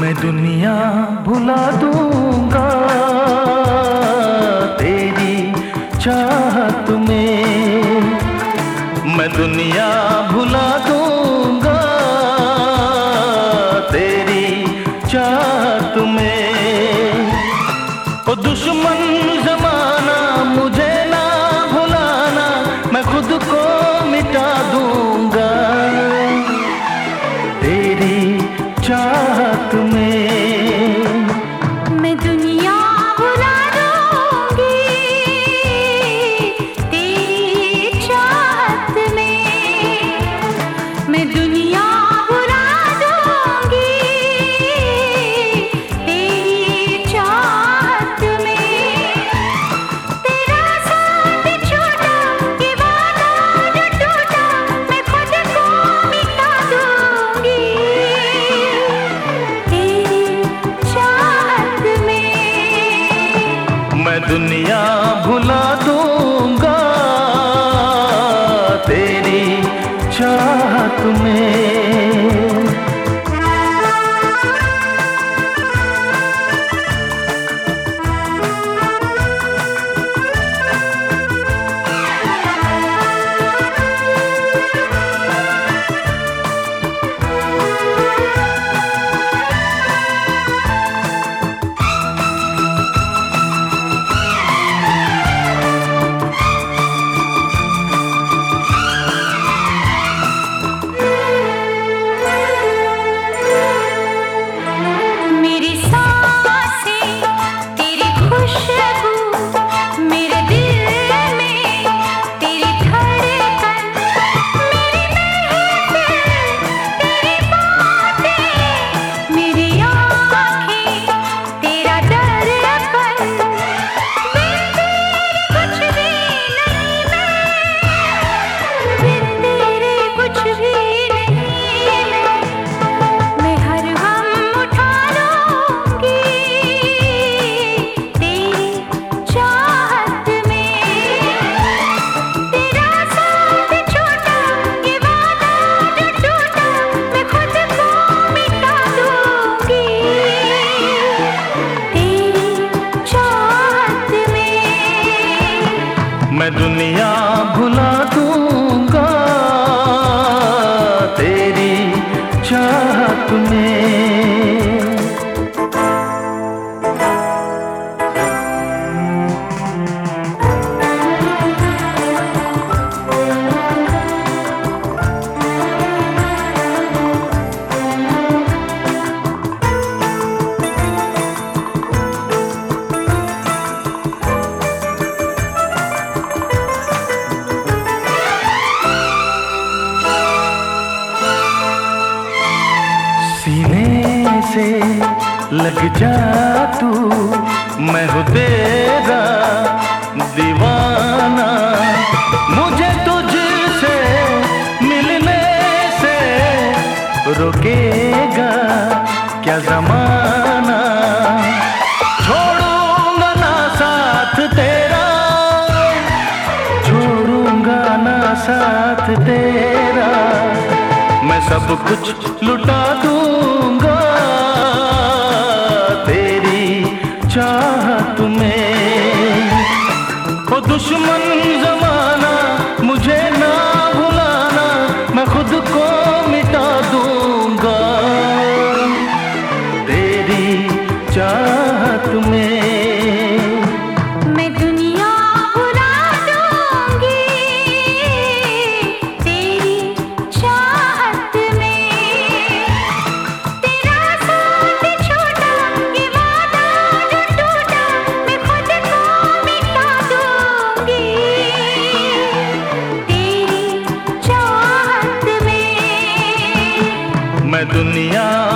मैं दुनिया भुला दूँगा। আশা दुनिया भुला I do not. know. से लग जा तू। मैं हूँ तेरा दीवाना। मुझे तुझसे मिलने से रुकेगा क्या जमाना? छोड़ूँगा ना साथ तेरा। छोड़ूँगा ना साथ तेरा। मैं सब कुछ लुटा दू। मैं दुनिया